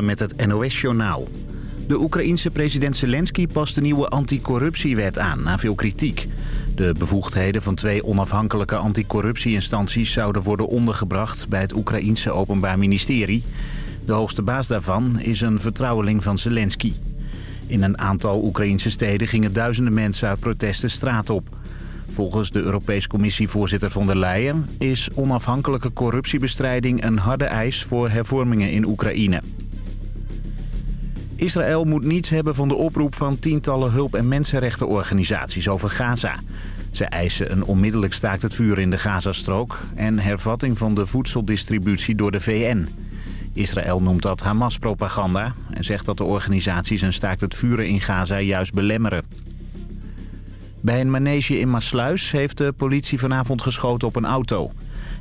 met het NOS-journaal. De Oekraïense president Zelensky past de nieuwe anticorruptiewet aan, na veel kritiek. De bevoegdheden van twee onafhankelijke anticorruptieinstanties... zouden worden ondergebracht bij het Oekraïense Openbaar Ministerie. De hoogste baas daarvan is een vertrouweling van Zelensky. In een aantal Oekraïense steden gingen duizenden mensen uit protesten straat op. Volgens de Europees Commissievoorzitter von der Leyen... is onafhankelijke corruptiebestrijding een harde eis voor hervormingen in Oekraïne. Israël moet niets hebben van de oproep van tientallen hulp- en mensenrechtenorganisaties over Gaza. Ze eisen een onmiddellijk staakt het vuur in de Gazastrook... en hervatting van de voedseldistributie door de VN. Israël noemt dat Hamas-propaganda... en zegt dat de organisaties een staakt het vuren in Gaza juist belemmeren. Bij een manege in Maasluis heeft de politie vanavond geschoten op een auto.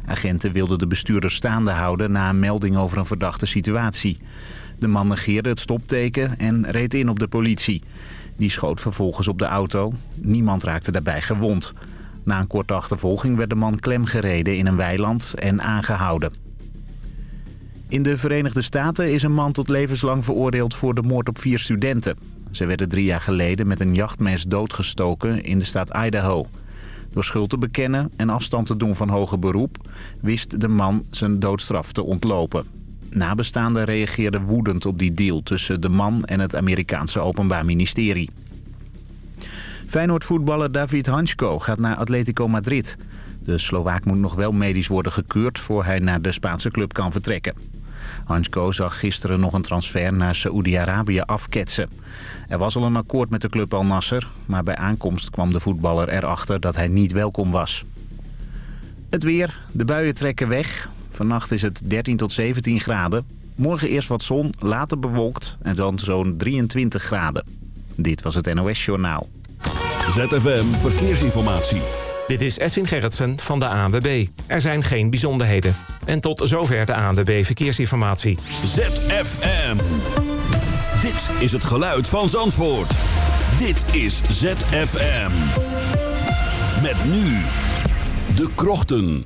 Agenten wilden de bestuurder staande houden na een melding over een verdachte situatie. De man negeerde het stopteken en reed in op de politie. Die schoot vervolgens op de auto. Niemand raakte daarbij gewond. Na een korte achtervolging werd de man klemgereden in een weiland en aangehouden. In de Verenigde Staten is een man tot levenslang veroordeeld voor de moord op vier studenten. Ze werden drie jaar geleden met een jachtmes doodgestoken in de staat Idaho. Door schuld te bekennen en afstand te doen van hoger beroep... wist de man zijn doodstraf te ontlopen. Nabestaanden reageerden woedend op die deal tussen de man en het Amerikaanse Openbaar Ministerie. Feyenoord-voetballer David Hansko gaat naar Atletico Madrid. De Slovaak moet nog wel medisch worden gekeurd voor hij naar de Spaanse club kan vertrekken. Hansko zag gisteren nog een transfer naar Saoedi-Arabië afketsen. Er was al een akkoord met de club Al Nasser, maar bij aankomst kwam de voetballer erachter dat hij niet welkom was. Het weer, de buien trekken weg. Vannacht is het 13 tot 17 graden. Morgen eerst wat zon, later bewolkt en dan zo'n 23 graden. Dit was het NOS Journaal. ZFM Verkeersinformatie. Dit is Edwin Gerritsen van de ANWB. Er zijn geen bijzonderheden. En tot zover de ANWB Verkeersinformatie. ZFM. Dit is het geluid van Zandvoort. Dit is ZFM. Met nu de krochten.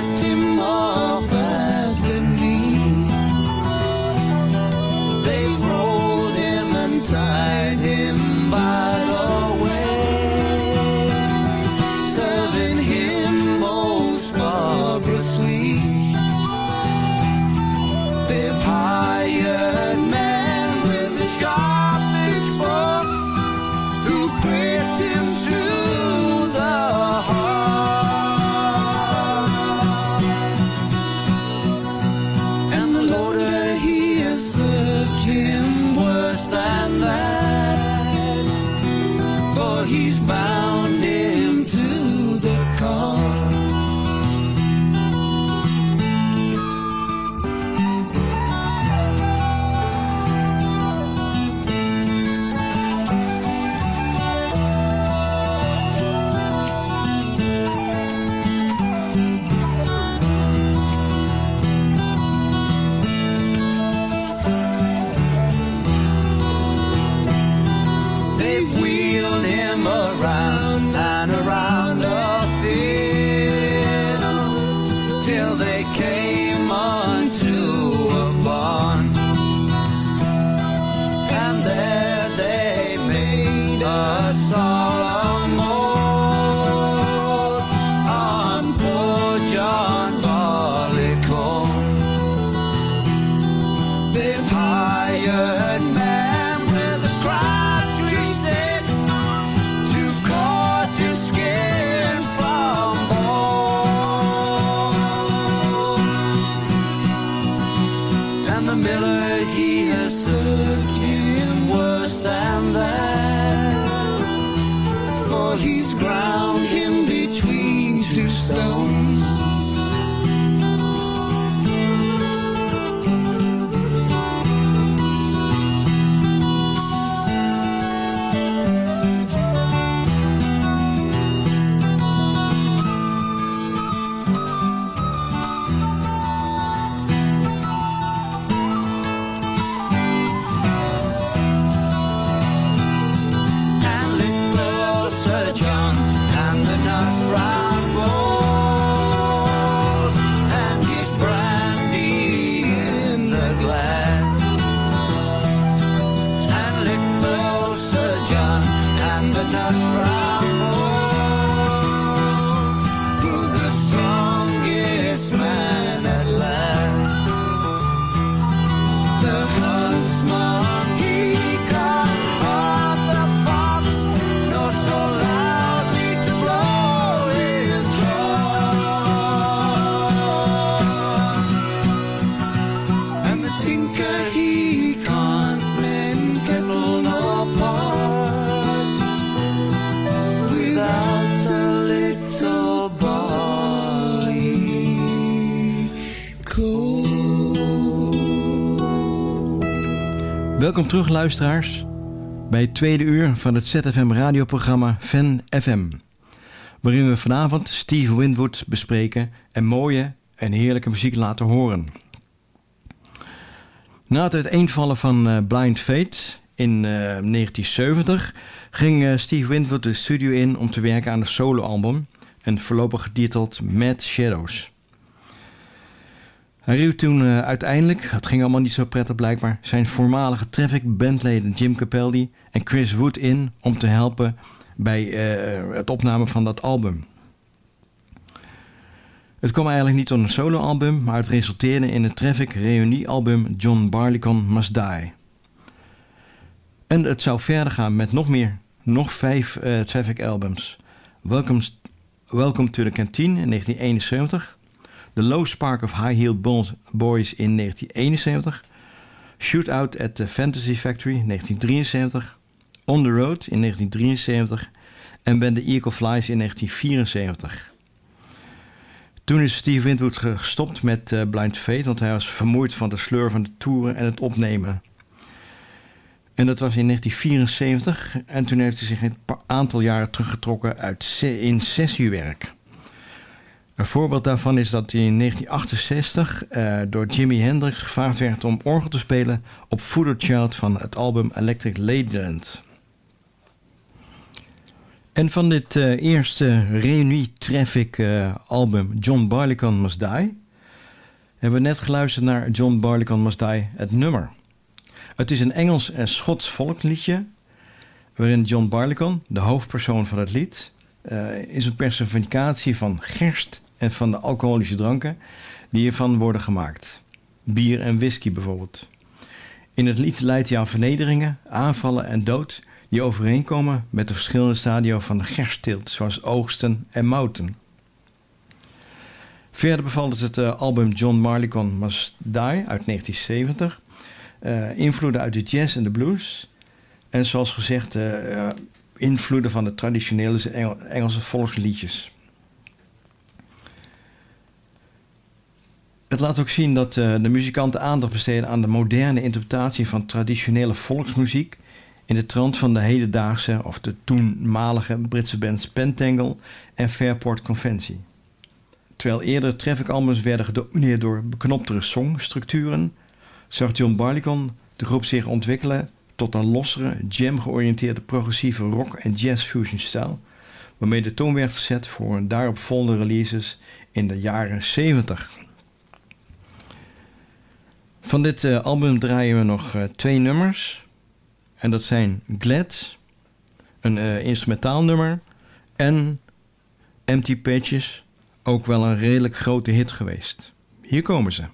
To cut Welkom terug luisteraars bij het tweede uur van het ZFM radioprogramma Fan FM. Waarin we vanavond Steve Winwood bespreken en mooie en heerlijke muziek laten horen. Na het uiteenvallen van eh, Blind Fate in eh, 1970 ging eh, Steve Winwood de studio in om te werken aan een soloalbum en voorlopig getiteld Mad Shadows. Hij riep toen eh, uiteindelijk, het ging allemaal niet zo prettig blijkbaar, zijn voormalige Traffic bandleden Jim Capaldi en Chris Wood in om te helpen bij eh, het opnemen van dat album. Het kwam eigenlijk niet tot een soloalbum, maar het resulteerde in het Traffic reuniealbum John Barleycorn Must Die. En het zou verder gaan met nog meer, nog vijf eh, Traffic albums. Welcome, Welcome to the Canteen in 1971. The Low Spark of High Heeled Bo- Boys in 1971. Shootout at the Fantasy Factory 1973. On the Road in 1973 en When the Eagle Flies in 1974. Toen is Steve Winwood gestopt met uh, Blind Fate, want hij was vermoeid van de sleur van de toeren en het opnemen. En dat was in 1974 en toen heeft hij zich een aantal jaren teruggetrokken uit in sessiewerk. Een voorbeeld daarvan is dat hij in 1968 uh, door Jimi Hendrix gevraagd werd om orgel te spelen op Voodoo Child van het album Electric Ladyland. En van dit uh, eerste Reunie Traffic uh, album John Barleycorn Must Die hebben we net geluisterd naar John Barleycorn Must Die, het nummer. Het is een Engels en Schots volksliedje waarin John Barleycorn, de hoofdpersoon van het lied, is een personificatie van gerst en van de alcoholische dranken die hiervan worden gemaakt. Bier en whisky bijvoorbeeld. In het lied leidt hij aan vernederingen, aanvallen en dood die overeenkomen met de verschillende stadia van de gerstteelt, zoals oogsten en mouten. Verder bevalt het uh, album John Marleycon Must Die uit 1970. Uh, invloeden uit de jazz en de blues. En zoals gezegd, uh, invloeden van de traditionele Engel Engelse volksliedjes. Het laat ook zien dat uh, de muzikanten aandacht besteden aan de moderne interpretatie van traditionele volksmuziek in de trant van de hedendaagse of de toenmalige Britse bands Pentangle en Fairport Conventie. Terwijl eerder traffic-albums werden gedomineerd door beknoptere songstructuren, zag John Barleycorn de groep zich ontwikkelen tot een lossere, jam-georiënteerde progressieve rock- en jazz-fusion-stijl, waarmee de toon werd gezet voor een daaropvolgende releases in de jaren 70. Van dit uh, album draaien we nog uh, twee nummers. En dat zijn Glad, een uh, instrumentaal nummer, en Empty Pages, ook wel een redelijk grote hit geweest. Hier komen ze.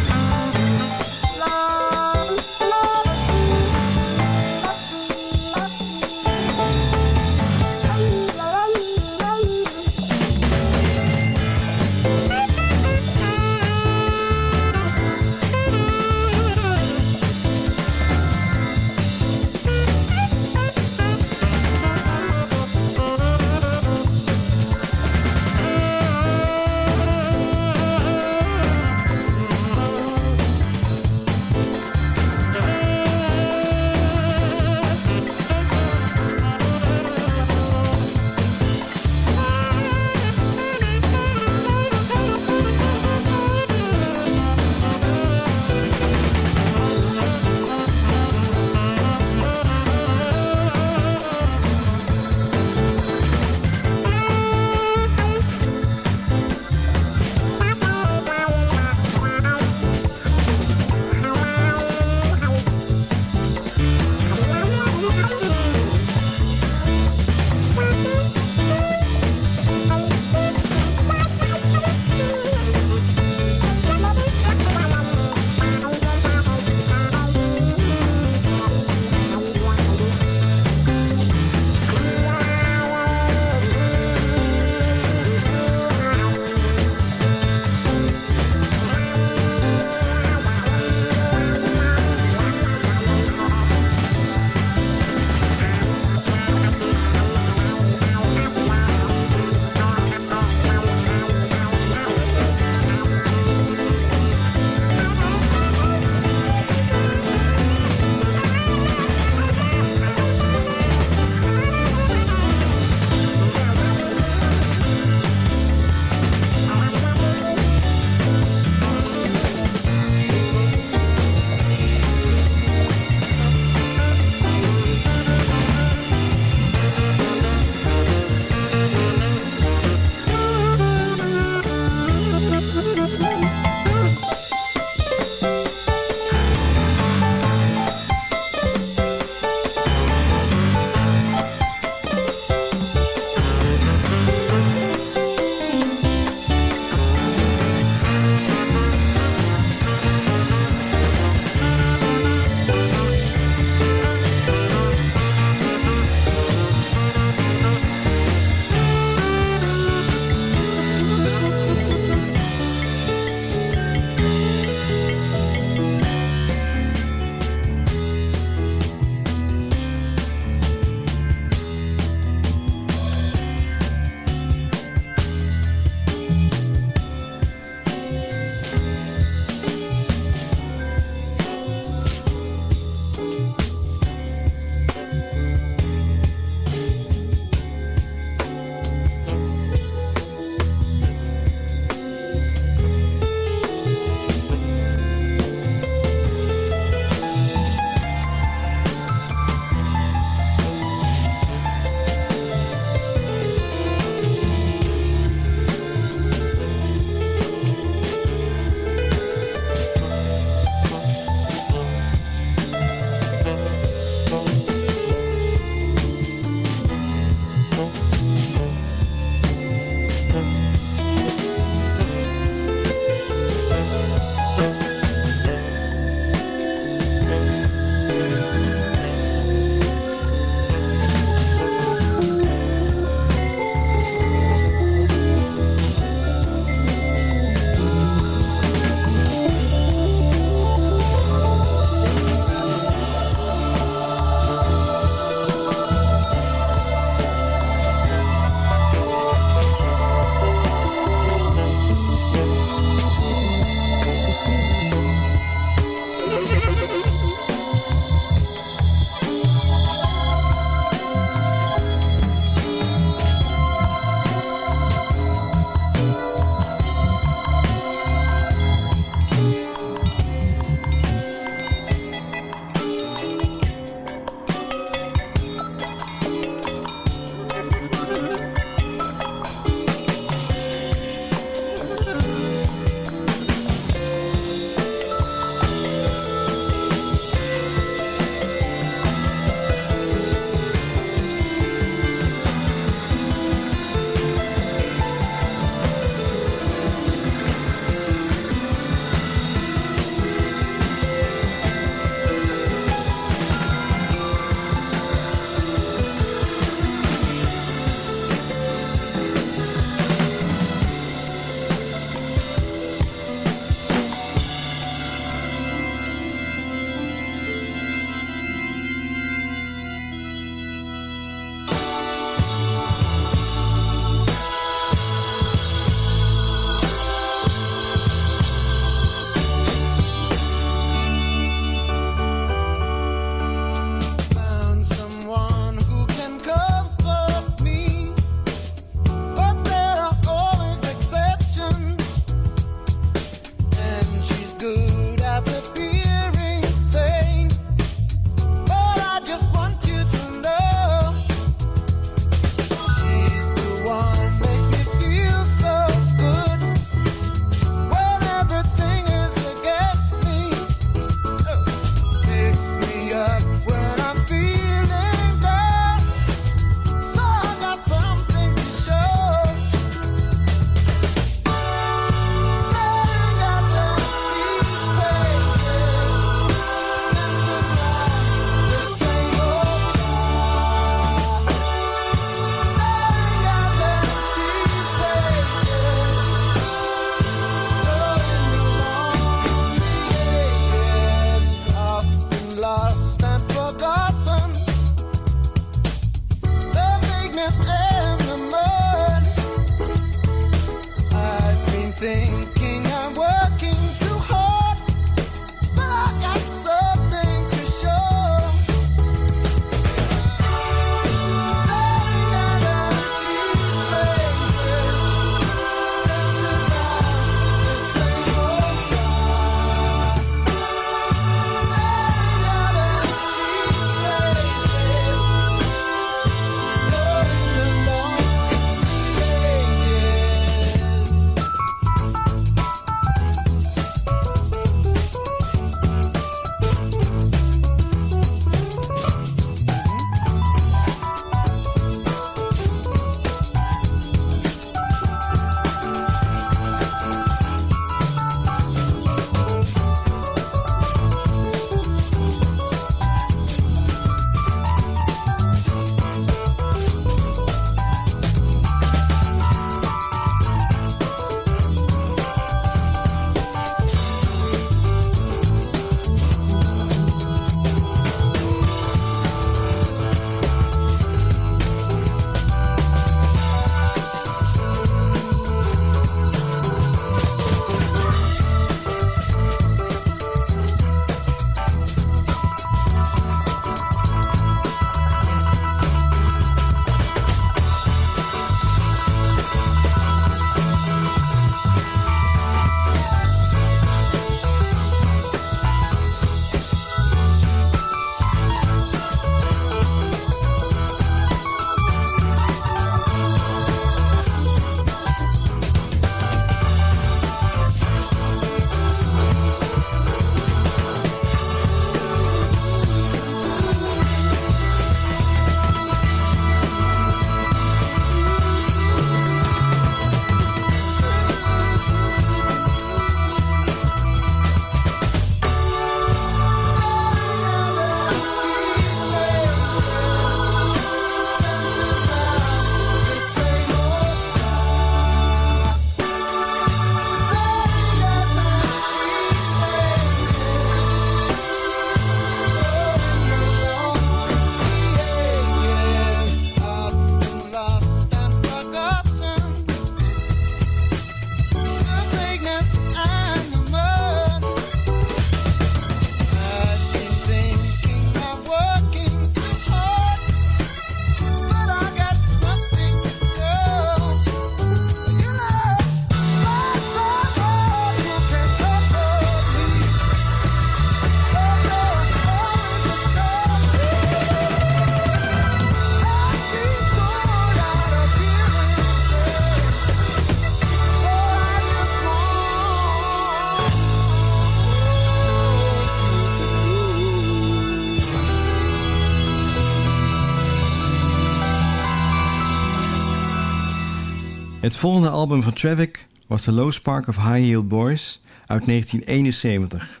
Het volgende album van Traffic was The Low Spark of High Heeled Boys uit 1971.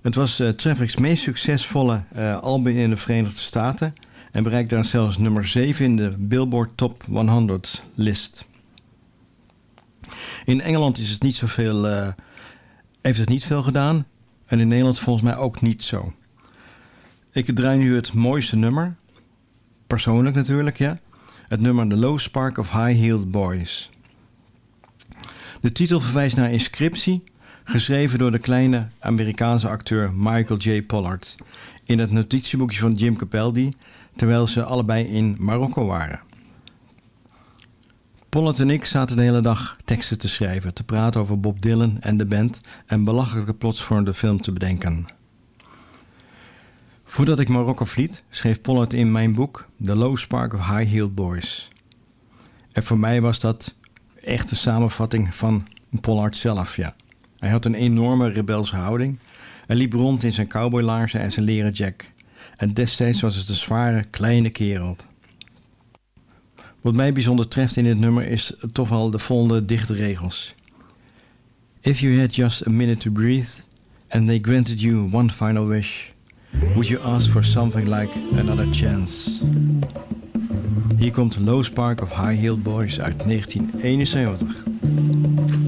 Het was uh, Traffic's meest succesvolle uh, album in de Verenigde Staten en bereikte daar zelfs nummer 7 in de Billboard Top 100 list. In Engeland is het niet zoveel, uh, heeft het niet veel gedaan en in Nederland volgens mij ook niet zo. Ik draai nu het mooiste nummer, persoonlijk natuurlijk, ja. Het nummer The Low Spark of High Heeled Boys. De titel verwijst naar inscriptie, geschreven door de kleine Amerikaanse acteur Michael J. Pollard in het notitieboekje van Jim Capaldi, terwijl ze allebei in Marokko waren. Pollard en ik zaten de hele dag teksten te schrijven, te praten over Bob Dylan en de band en belachelijke plots voor de film te bedenken. Voordat ik Marokko vliet, schreef Pollard in mijn boek The Low Spark of High Heeled Boys. En voor mij was dat echt een samenvatting van Pollard zelf, ja. Hij had een enorme rebelse houding. Hij liep rond in zijn cowboylaarzen en zijn leren jack. En destijds was het een zware, kleine kerel. Wat mij bijzonder treft in dit nummer is toch wel de volgende dichte regels. If you had just a minute to breathe and they granted you one final wish, would you ask for something like another chance? Hier komt Low Spark of High Heeled Boys uit 1971.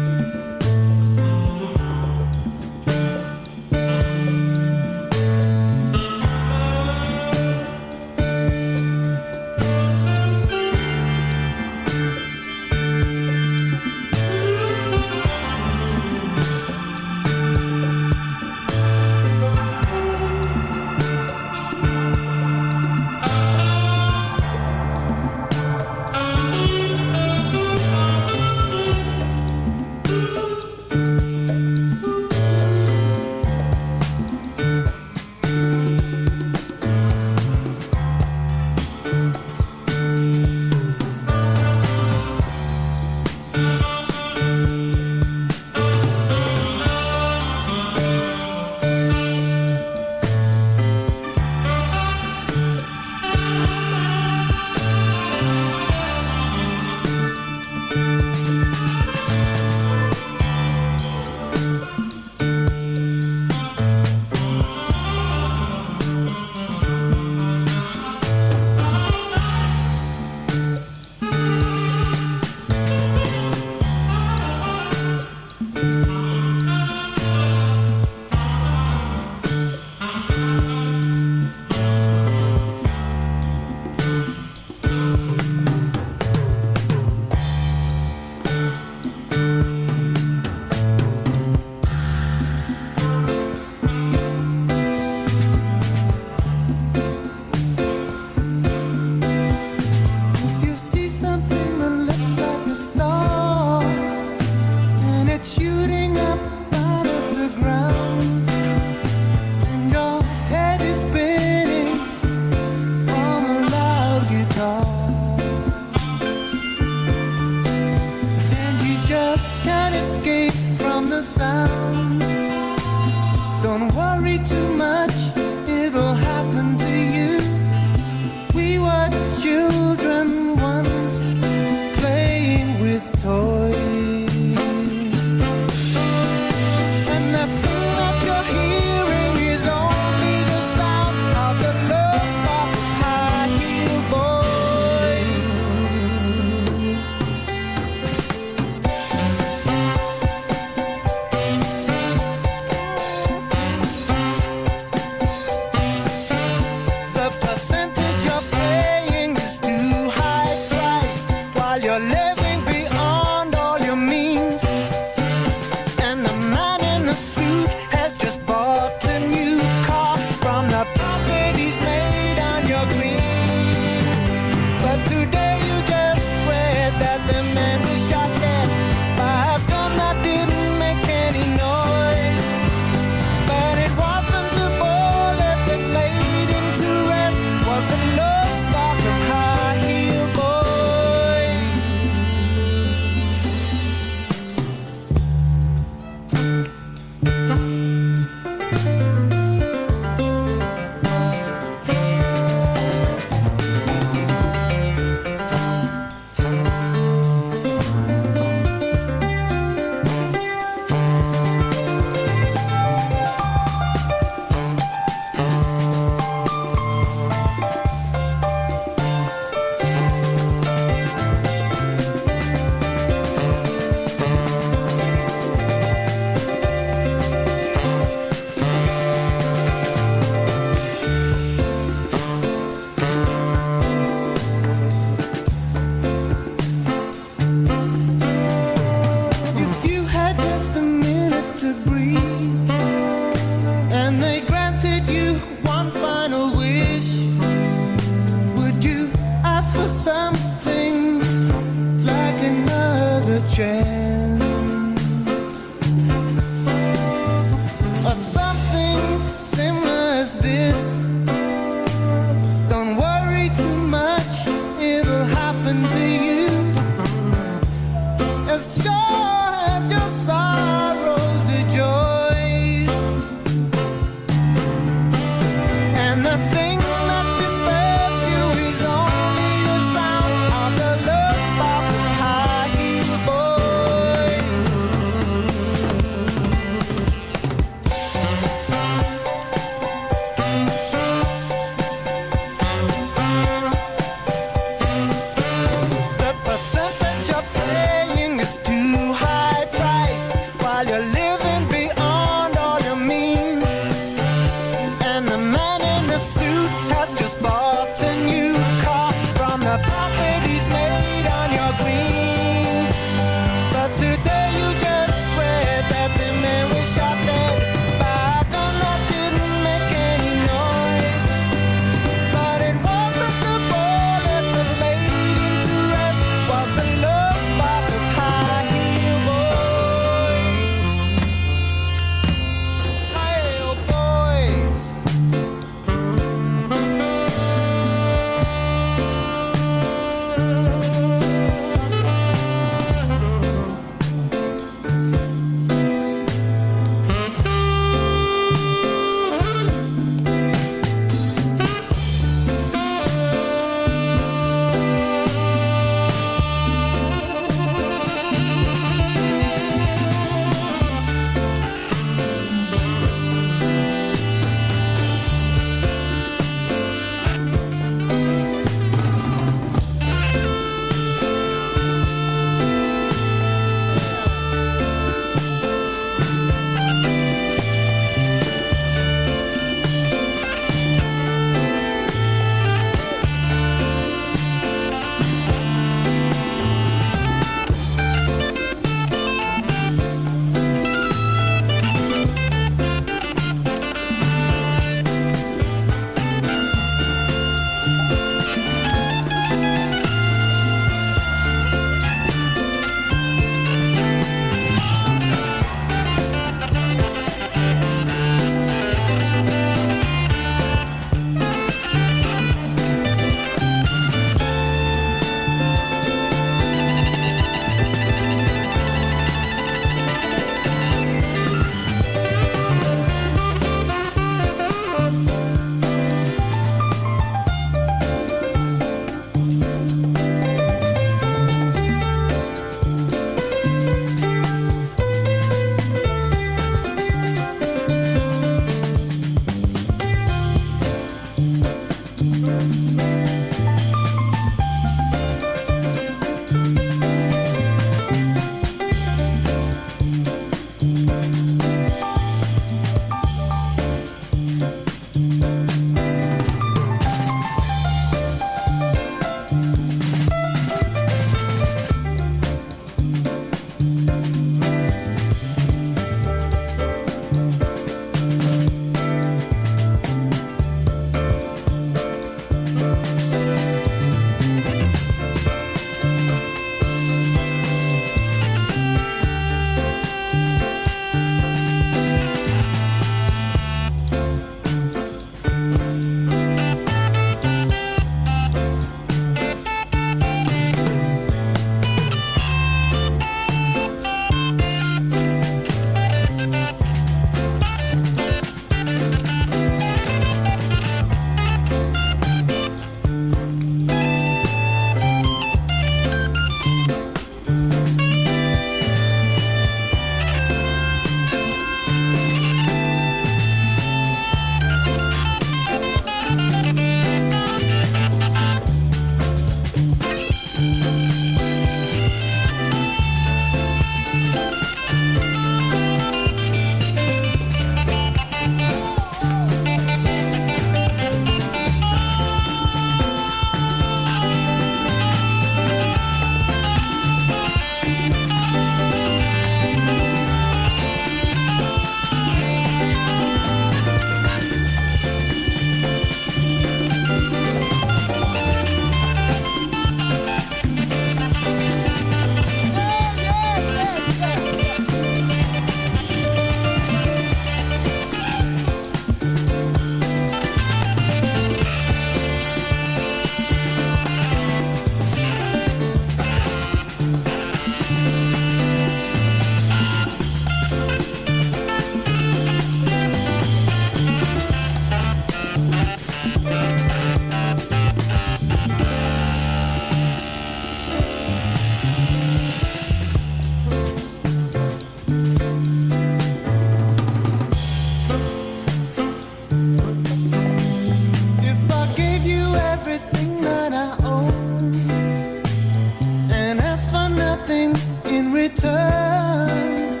return,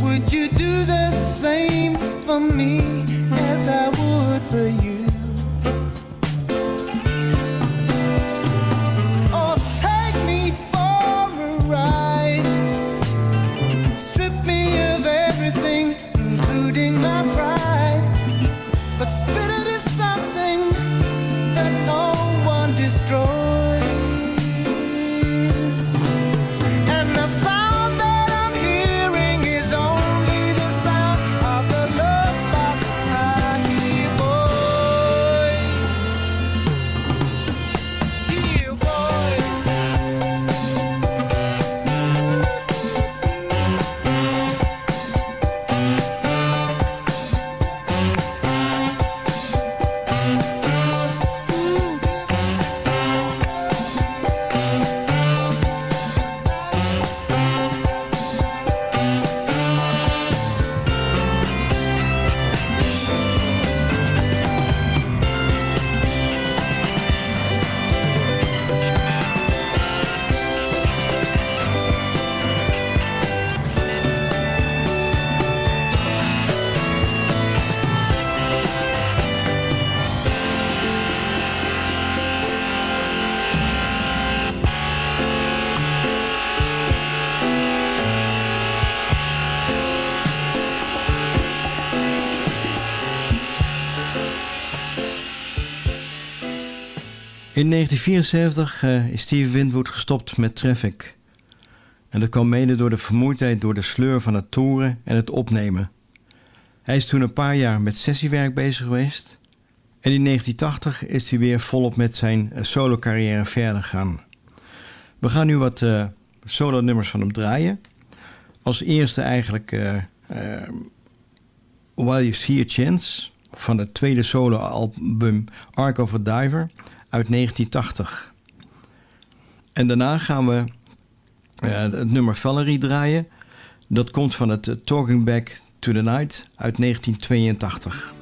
would you do the same for me? In 1974 eh, is Steve Winwood gestopt met Traffic. En dat kwam mede door de vermoeidheid door de sleur van het toeren en het opnemen. Hij is toen een paar jaar met sessiewerk bezig geweest. En in 1980 is hij weer volop met zijn eh, solo-carrière verder gegaan. We gaan nu wat eh, solo-nummers van hem draaien. Als eerste eigenlijk eh, While You See a Chance van het tweede solo-album Ark of a Diver uit 1980. En daarna gaan we eh, het nummer Valerie draaien. Dat komt van het eh, Talking Back to the Night uit 1982.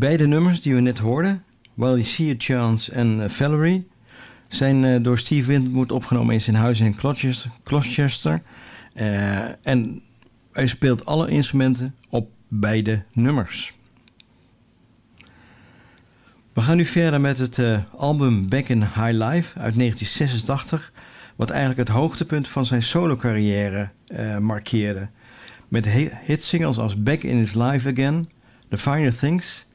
Beide nummers die we net hoorden, While You See a Chance en uh, Valerie, zijn uh, door Steve Winwood opgenomen in zijn huis in Gloucester. Uh, en hij speelt alle instrumenten op beide nummers. We gaan nu verder met het album Back in High Life uit 1986, wat eigenlijk het hoogtepunt van zijn solo-carrière markeerde. Met hitsingles als Back in His Life Again, The Finer Things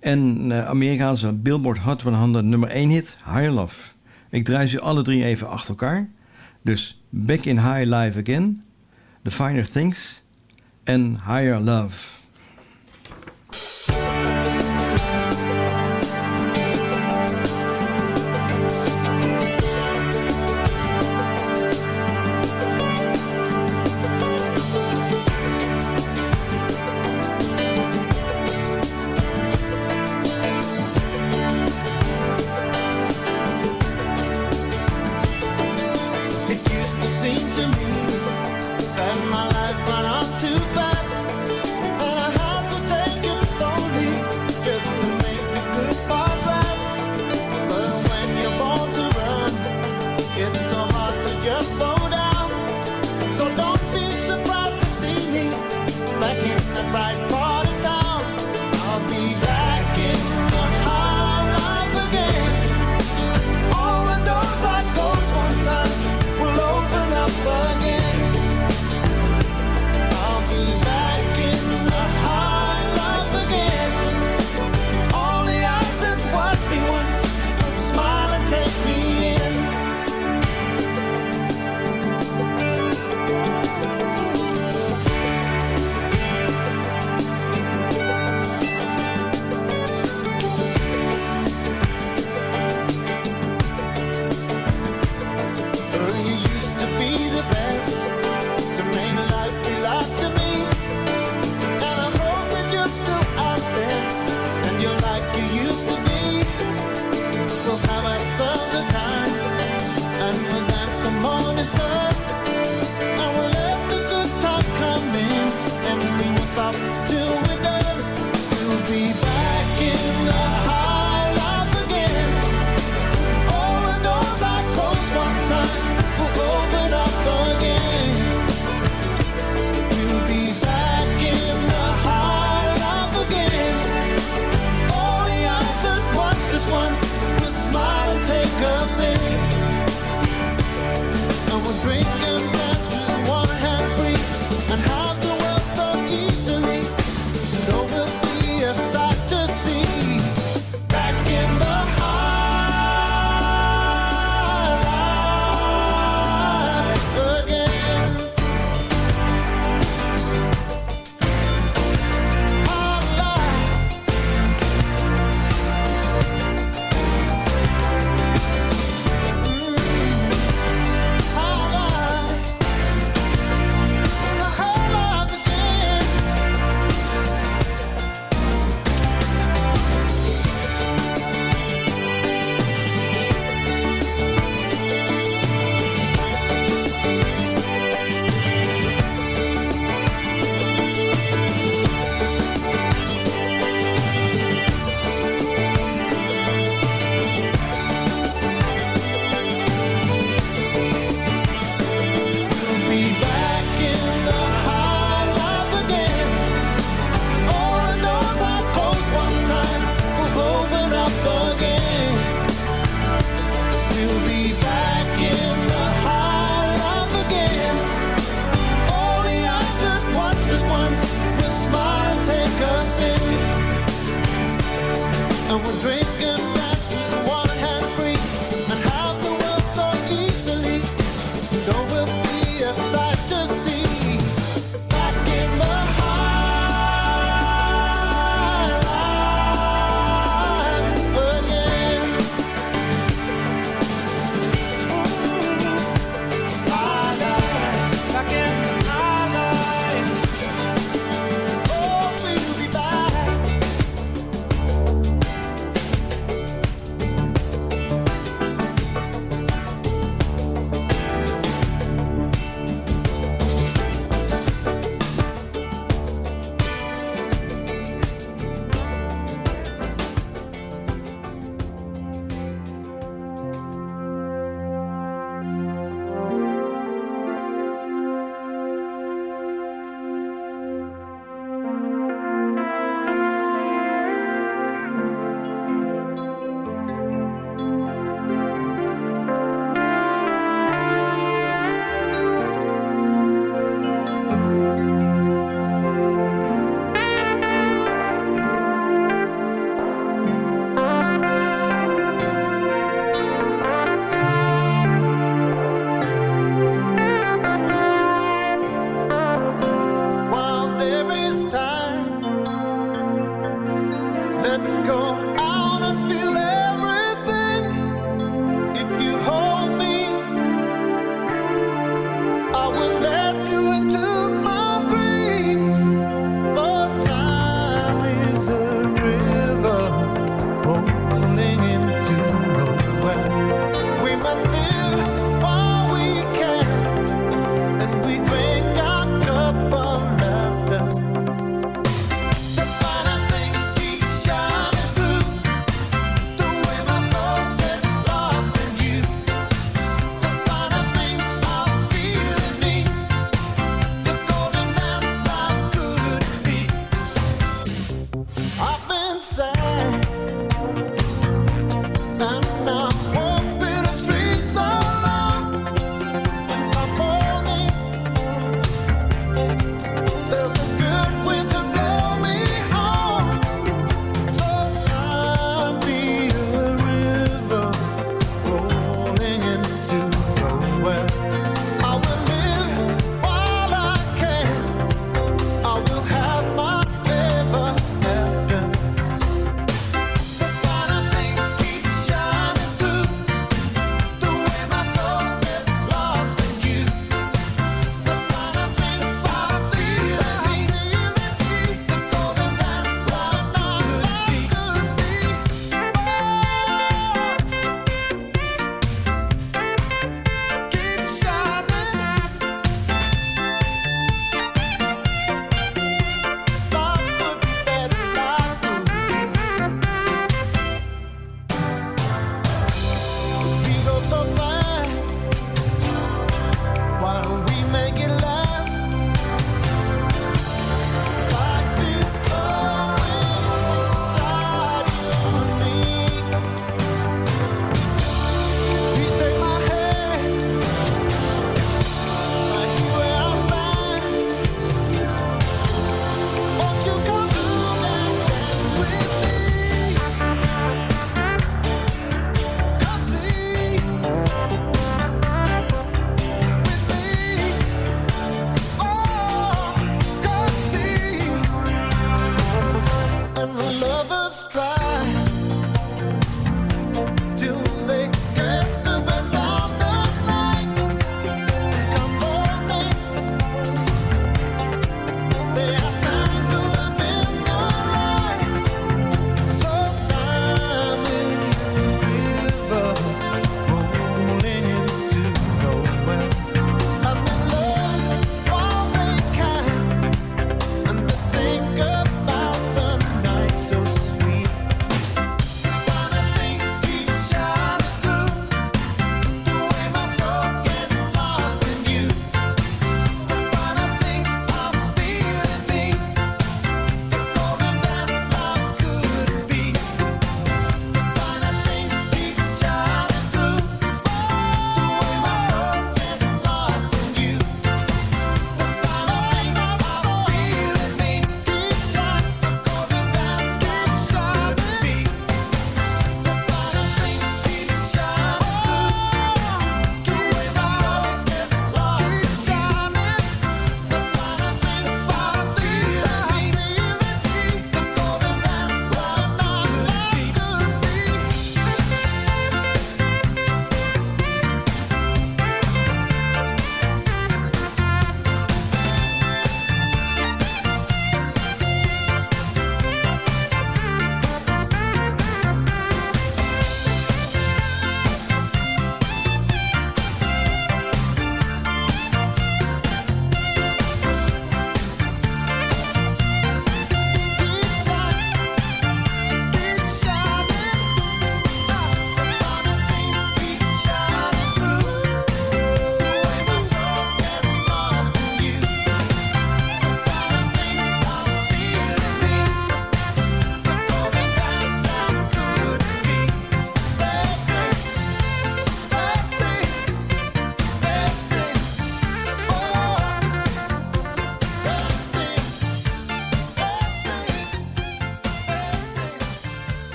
en uh, Amerikaanse Billboard Hot 100 nummer 1 hit Higher Love. Ik draai ze alle drie even achter elkaar. Dus Back in High Life Again, The Finer Things en Higher Love.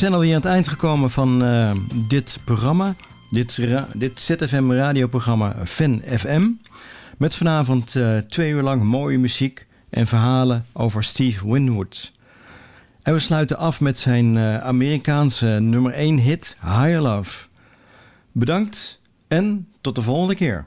zijn alweer aan het eind gekomen van eh, dit programma. Dit, dit ZFM radioprogramma Fan FM. Met vanavond eh, twee uur lang mooie muziek en verhalen over Steve Winwood. En we sluiten af met zijn eh, Amerikaanse nummer 1 hit Higher Love. Bedankt en tot de volgende keer.